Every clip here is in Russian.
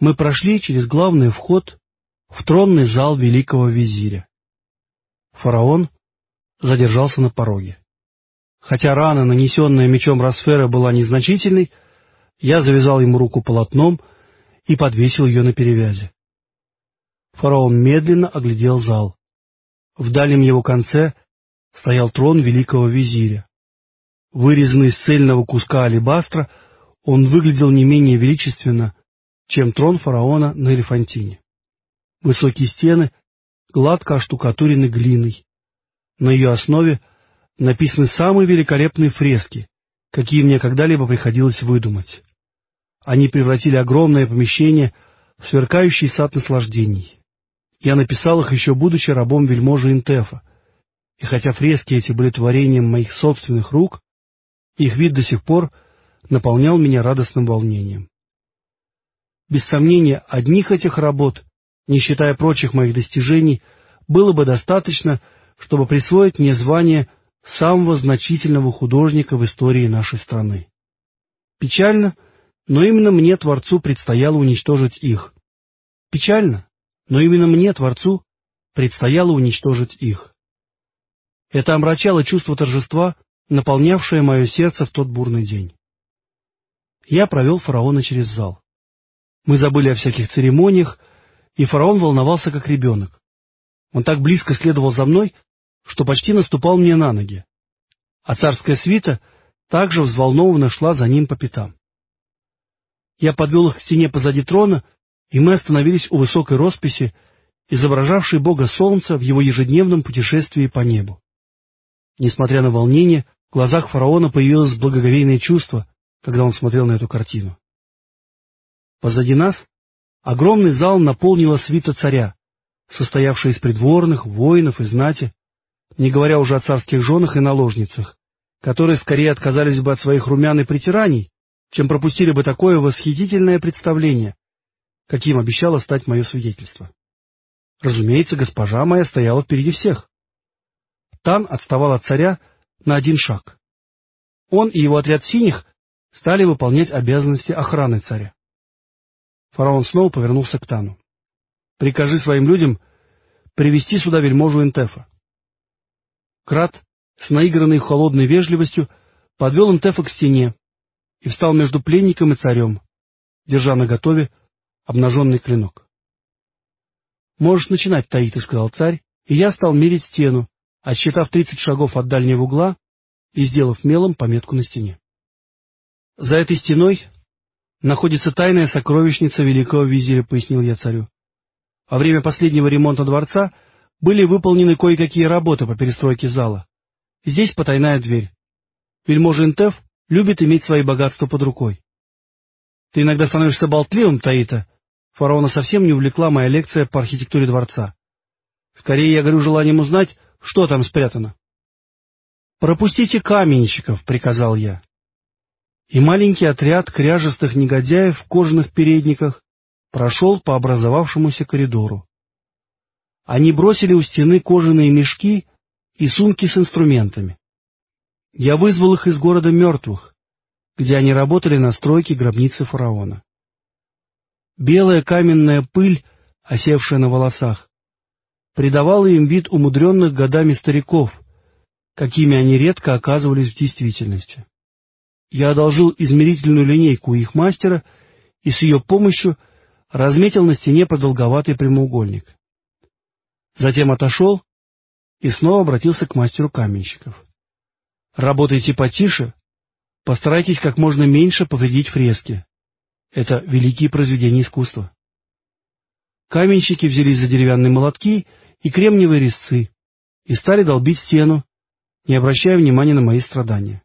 Мы прошли через главный вход в тронный зал великого визиря. Фараон задержался на пороге. Хотя рана, нанесенная мечом Росфера, была незначительной, я завязал ему руку полотном и подвесил ее на перевязи. Фараон медленно оглядел зал. В дальнем его конце стоял трон великого визиря. Вырезанный из цельного куска алебастра, он выглядел не менее величественно, чем трон фараона на Элефантине. Высокие стены гладко оштукатурены глиной. На ее основе написаны самые великолепные фрески, какие мне когда-либо приходилось выдумать. Они превратили огромное помещение в сверкающий сад наслаждений. Я написал их еще будучи рабом вельможи Интефа, и хотя фрески эти были творением моих собственных рук, их вид до сих пор наполнял меня радостным волнением. Без сомнения, одних этих работ, не считая прочих моих достижений, было бы достаточно, чтобы присвоить мне звание самого значительного художника в истории нашей страны. Печально, но именно мне, Творцу, предстояло уничтожить их. Печально, но именно мне, Творцу, предстояло уничтожить их. Это омрачало чувство торжества, наполнявшее мое сердце в тот бурный день. Я провел фараона через зал. Мы забыли о всяких церемониях, и фараон волновался, как ребенок. Он так близко следовал за мной, что почти наступал мне на ноги. А царская свита также взволнованно шла за ним по пятам. Я подвел их к стене позади трона, и мы остановились у высокой росписи, изображавшей бога солнца в его ежедневном путешествии по небу. Несмотря на волнение, в глазах фараона появилось благоговейное чувство, когда он смотрел на эту картину. Позади нас огромный зал наполнила свита царя, состоявшая из придворных, воинов и знати, не говоря уже о царских женах и наложницах, которые скорее отказались бы от своих румян и притираний, чем пропустили бы такое восхитительное представление, каким обещало стать мое свидетельство. Разумеется, госпожа моя стояла впереди всех. Тан отставал от царя на один шаг. Он и его отряд синих стали выполнять обязанности охраны царя. Фараон снова повернулся к Тану. — Прикажи своим людям привести сюда вельможу Интефа. Крат с наигранной холодной вежливостью подвел Интефа к стене и встал между пленником и царем, держа наготове обнаженный клинок. — Можешь начинать, Таиты, — сказал царь, и я стал мерить стену, отсчитав тридцать шагов от дальнего угла и сделав мелом пометку на стене. За этой стеной находится тайная сокровищница великого визиря, пояснил я царю. Во время последнего ремонта дворца были выполнены кое-какие работы по перестройке зала. Здесь потайная дверь. Вельможа Интеф любит иметь свои богатства под рукой. Ты иногда становишься болтливым, Таита. Фараона совсем не увлекла моя лекция по архитектуре дворца. Скорее я горю желанием узнать, что там спрятано. «Пропустите каменщиков», — приказал я и маленький отряд кряжестых негодяев в кожаных передниках прошел по образовавшемуся коридору. Они бросили у стены кожаные мешки и сумки с инструментами. Я вызвал их из города мертвых, где они работали на стройке гробницы фараона. Белая каменная пыль, осевшая на волосах, придавала им вид умудренных годами стариков, какими они редко оказывались в действительности. Я одолжил измерительную линейку их мастера и с ее помощью разметил на стене продолговатый прямоугольник. Затем отошел и снова обратился к мастеру каменщиков. Работайте потише, постарайтесь как можно меньше повредить фрески. Это великие произведения искусства. Каменщики взялись за деревянные молотки и кремниевые резцы и стали долбить стену, не обращая внимания на мои страдания.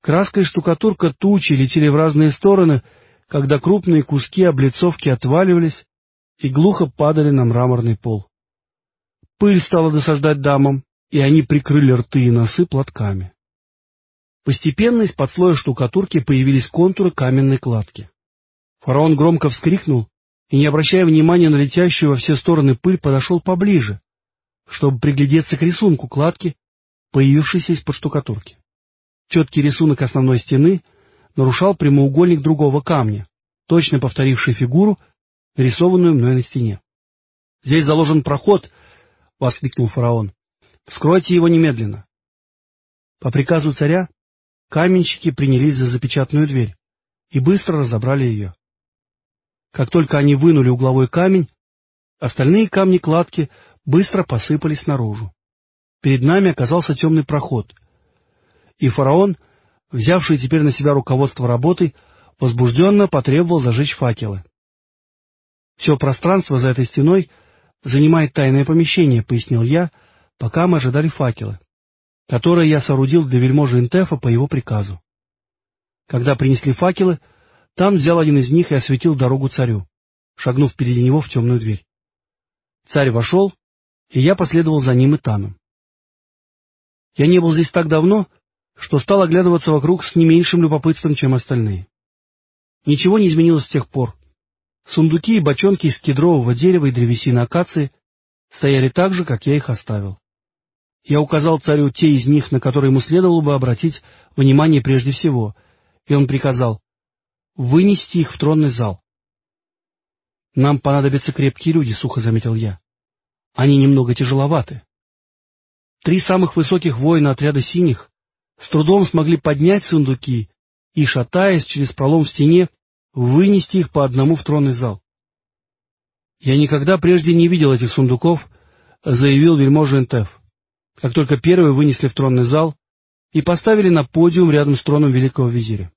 Краска и штукатурка тучи летели в разные стороны, когда крупные куски облицовки отваливались и глухо падали на мраморный пол. Пыль стала досаждать дамам, и они прикрыли рты и носы платками. Постепенно из-под слоя штукатурки появились контуры каменной кладки. Фараон громко вскрикнул и, не обращая внимания на летящую во все стороны пыль, подошел поближе, чтобы приглядеться к рисунку кладки, появившейся из-под штукатурки. Четкий рисунок основной стены нарушал прямоугольник другого камня, точно повторивший фигуру, нарисованную мной на стене. — Здесь заложен проход! — воскликнул фараон. — Вскройте его немедленно! По приказу царя каменщики принялись за запечатанную дверь и быстро разобрали ее. Как только они вынули угловой камень, остальные камни-кладки быстро посыпались наружу. Перед нами оказался темный проход, и фараон, взявший теперь на себя руководство работой, возбужденно потребовал зажечь факелы. Все пространство за этой стеной занимает тайное помещение, пояснил я, пока мы ожидали факелы, которые я соорудил для вельможи Интефа по его приказу. Когда принесли факелы, Тан взял один из них и осветил дорогу царю, шагнув впереди него в темную дверь. Царь вошел, и я последовал за ним и Таном. Я не был здесь так давно, что стал оглядываться вокруг с не меньшим любопытством, чем остальные. Ничего не изменилось с тех пор. Сундуки и бочонки из кедрового дерева и древесины акации стояли так же, как я их оставил. Я указал царю те из них, на которые ему следовало бы обратить внимание прежде всего, и он приказал вынести их в тронный зал. «Нам понадобятся крепкие люди», — сухо заметил я. «Они немного тяжеловаты». Три самых высоких воина отряда синих с трудом смогли поднять сундуки и, шатаясь через пролом в стене, вынести их по одному в тронный зал. «Я никогда прежде не видел этих сундуков», — заявил вельможа Энтеф, как только первые вынесли в тронный зал и поставили на подиум рядом с троном великого визиря.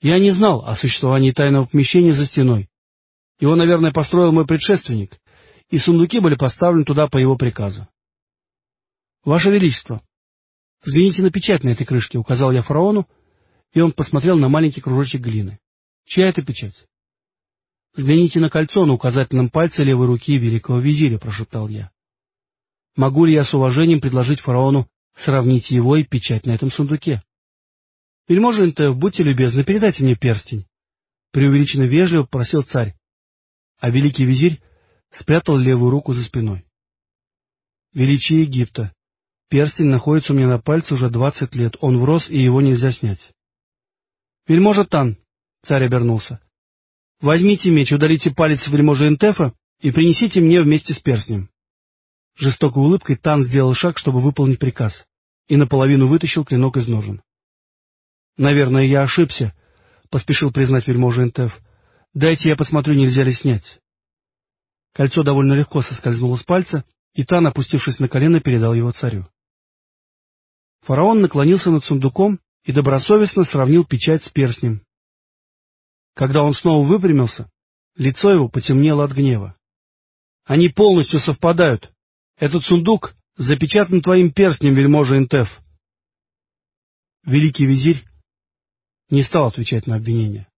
Я не знал о существовании тайного помещения за стеной. Его, наверное, построил мой предшественник, и сундуки были поставлены туда по его приказу. — Ваше Величество, взгляните на печать на этой крышке, — указал я фараону, и он посмотрел на маленький кружочек глины. Чья это печать? — Взгляните на кольцо на указательном пальце левой руки великого визиря, — прошептал я. — Могу ли я с уважением предложить фараону сравнить его и печать на этом сундуке? — Вельможа Интеф, будьте любезны, передайте мне перстень. Преувеличенно вежливо просил царь. А великий визирь спрятал левую руку за спиной. Величие Египта. Перстень находится у меня на пальце уже двадцать лет, он врос, и его нельзя снять. — Вельможа Тан, Царь обернулся. «Возьмите меч, ударите палец вельможи Энтефа и принесите мне вместе с перстнем». Жестокой улыбкой Тан сделал шаг, чтобы выполнить приказ, и наполовину вытащил клинок из ножен. «Наверное, я ошибся», — поспешил признать вельможа Энтеф. «Дайте я посмотрю, нельзя ли снять». Кольцо довольно легко соскользнуло с пальца, и Тан, опустившись на колено, передал его царю. Фараон наклонился над сундуком и добросовестно сравнил печать с перстнем, когда он снова выпрямился, лицо его потемнело от гнева. «Они полностью совпадают. Этот сундук запечатан твоим перстнем, вельможа Интеф». Великий визирь не стал отвечать на обвинение.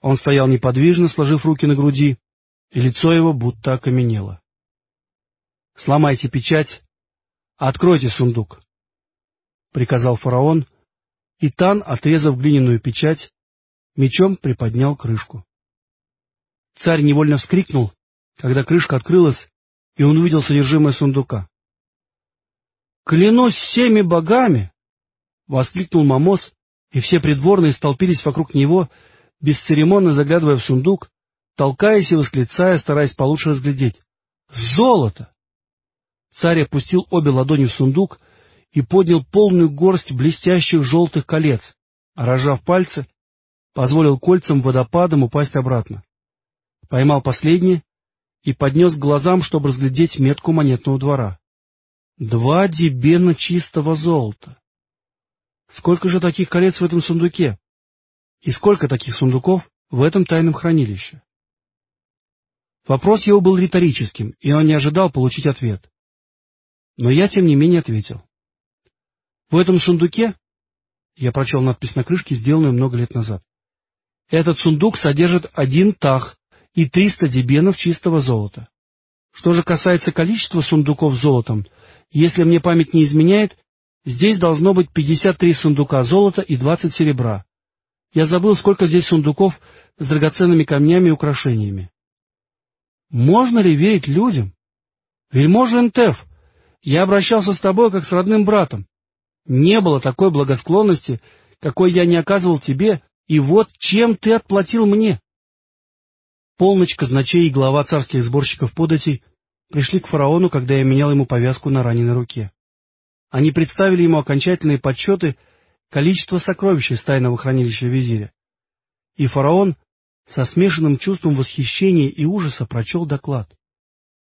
Он стоял неподвижно, сложив руки на груди, и лицо его будто окаменело. «Сломайте печать, откройте сундук», — приказал фараон, и Тан, отрезав глиняную печать, мечом приподнял крышку. Царь невольно вскрикнул, когда крышка открылась, и он увидел содержимое сундука. «Клянусь всеми богами!» — воскликнул Мамос, и все придворные столпились вокруг него, бесцеремонно заглядывая в сундук, толкаясь и восклицая, стараясь получше разглядеть. «Золото!» Царь опустил обе ладони в сундук и поднял полную горсть блестящих желтых колец, а, рожав пальцы, позволил кольцам водопадом упасть обратно. Поймал последнее и поднес к глазам, чтобы разглядеть метку монетного двора. Два дебена чистого золота. Сколько же таких колец в этом сундуке? И сколько таких сундуков в этом тайном хранилище? Вопрос его был риторическим, и он не ожидал получить ответ. Но я, тем не менее, ответил. В этом сундуке, я прочел надпись на крышке, сделанную много лет назад, этот сундук содержит один тах и триста дебенов чистого золота. Что же касается количества сундуков с золотом, если мне память не изменяет, здесь должно быть 53 сундука золота и 20 серебра. Я забыл, сколько здесь сундуков с драгоценными камнями и украшениями. Можно ли верить людям? Вельможа Энтеф, я обращался с тобой как с родным братом. Не было такой благосклонности, какой я не оказывал тебе и вот чем ты отплатил мне. Полночь, казначей и глава царских сборщиков податей пришли к фараону, когда я менял ему повязку на раненой руке. Они представили ему окончательные подсчеты количества сокровищ из тайного хранилища визиря. И фараон со смешанным чувством восхищения и ужаса прочел доклад.